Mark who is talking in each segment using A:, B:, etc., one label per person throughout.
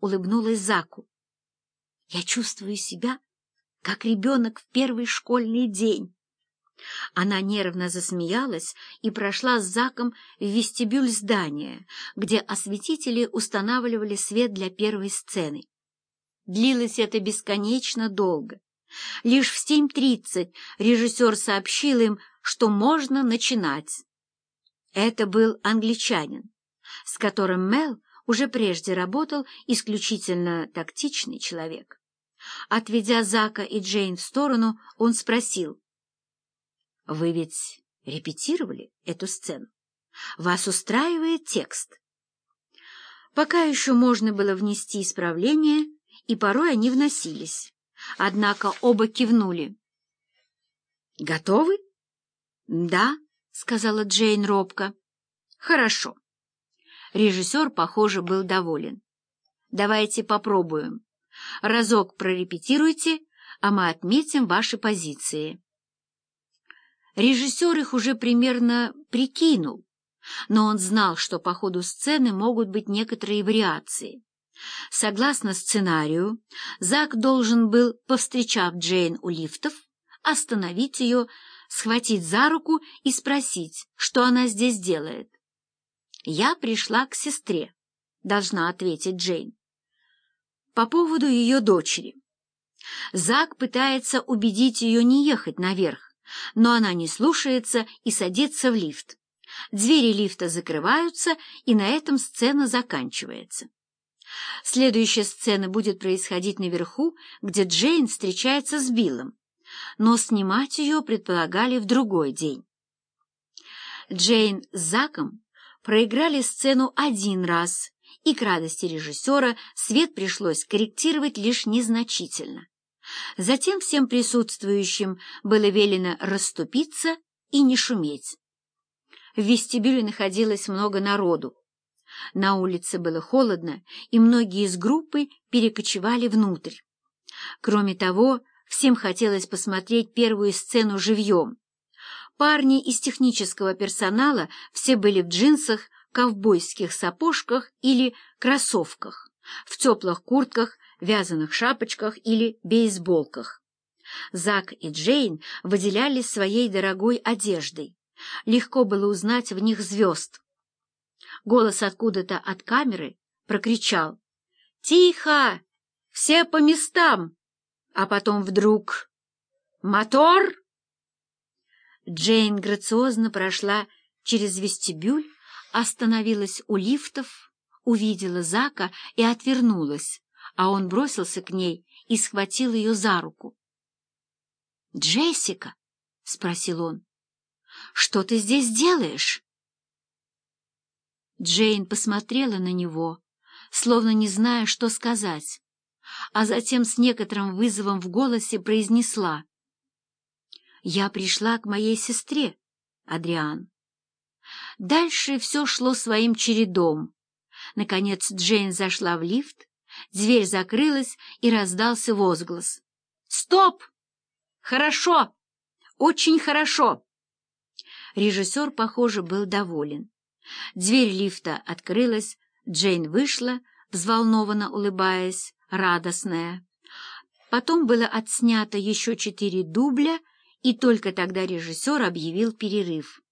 A: улыбнулась Заку. «Я чувствую себя, как ребенок в первый школьный день». Она нервно засмеялась и прошла с Заком в вестибюль здания, где осветители устанавливали свет для первой сцены. Длилось это бесконечно долго. Лишь в 7.30 режиссер сообщил им, что можно начинать. Это был англичанин, с которым Мел уже прежде работал исключительно тактичный человек. Отведя Зака и Джейн в сторону, он спросил, «Вы ведь репетировали эту сцену? Вас устраивает текст?» Пока еще можно было внести исправления, и порой они вносились. Однако оба кивнули. «Готовы?» «Да», — сказала Джейн робко. «Хорошо». Режиссер, похоже, был доволен. «Давайте попробуем. Разок прорепетируйте, а мы отметим ваши позиции». Режиссер их уже примерно прикинул, но он знал, что по ходу сцены могут быть некоторые вариации. Согласно сценарию, Зак должен был, повстречав Джейн у лифтов, остановить ее, схватить за руку и спросить, что она здесь делает. «Я пришла к сестре», — должна ответить Джейн. «По поводу ее дочери. Зак пытается убедить ее не ехать наверх, но она не слушается и садится в лифт. Двери лифта закрываются, и на этом сцена заканчивается. Следующая сцена будет происходить наверху, где Джейн встречается с Биллом, но снимать ее предполагали в другой день. Джейн с Заком проиграли сцену один раз, и к радости режиссера свет пришлось корректировать лишь незначительно. Затем всем присутствующим было велено расступиться и не шуметь. В вестибюле находилось много народу. На улице было холодно, и многие из группы перекочевали внутрь. Кроме того, всем хотелось посмотреть первую сцену живьем. Парни из технического персонала все были в джинсах, ковбойских сапожках или кроссовках, в теплых куртках, вязаных шапочках или бейсболках. Зак и Джейн выделялись своей дорогой одеждой. Легко было узнать в них звезд. Голос откуда-то от камеры прокричал «Тихо! Все по местам!» А потом вдруг «Мотор!» Джейн грациозно прошла через вестибюль, остановилась у лифтов, увидела Зака и отвернулась, а он бросился к ней и схватил ее за руку. «Джессика?» — спросил он. «Что ты здесь делаешь?» Джейн посмотрела на него, словно не зная, что сказать, а затем с некоторым вызовом в голосе произнесла. «Я пришла к моей сестре, Адриан». Дальше все шло своим чередом. Наконец Джейн зашла в лифт, дверь закрылась и раздался возглас. «Стоп! Хорошо! Очень хорошо!» Режиссер, похоже, был доволен. Дверь лифта открылась, Джейн вышла, взволнованно улыбаясь, радостная. Потом было отснято еще четыре дубля, и только тогда режиссер объявил перерыв.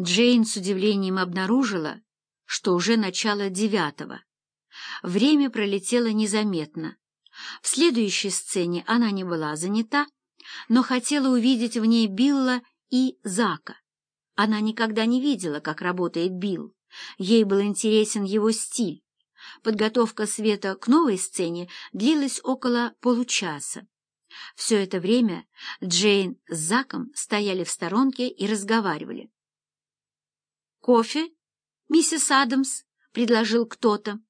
A: Джейн с удивлением обнаружила, что уже начало девятого. Время пролетело незаметно. В следующей сцене она не была занята, но хотела увидеть в ней Билла и Зака. Она никогда не видела, как работает Билл. Ей был интересен его стиль. Подготовка света к новой сцене длилась около получаса. Все это время Джейн с Заком стояли в сторонке и разговаривали. «Кофе, миссис Адамс?» — предложил кто-то.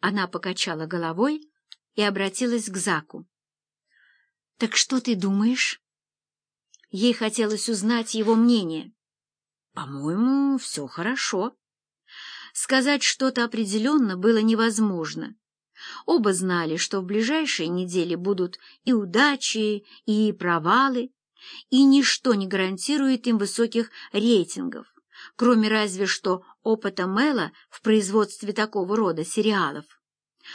A: Она покачала головой и обратилась к Заку. «Так что ты думаешь?» Ей хотелось узнать его мнение. По-моему, все хорошо. Сказать что-то определенно было невозможно. Оба знали, что в ближайшие недели будут и удачи, и провалы, и ничто не гарантирует им высоких рейтингов, кроме разве что опыта Мэла в производстве такого рода сериалов.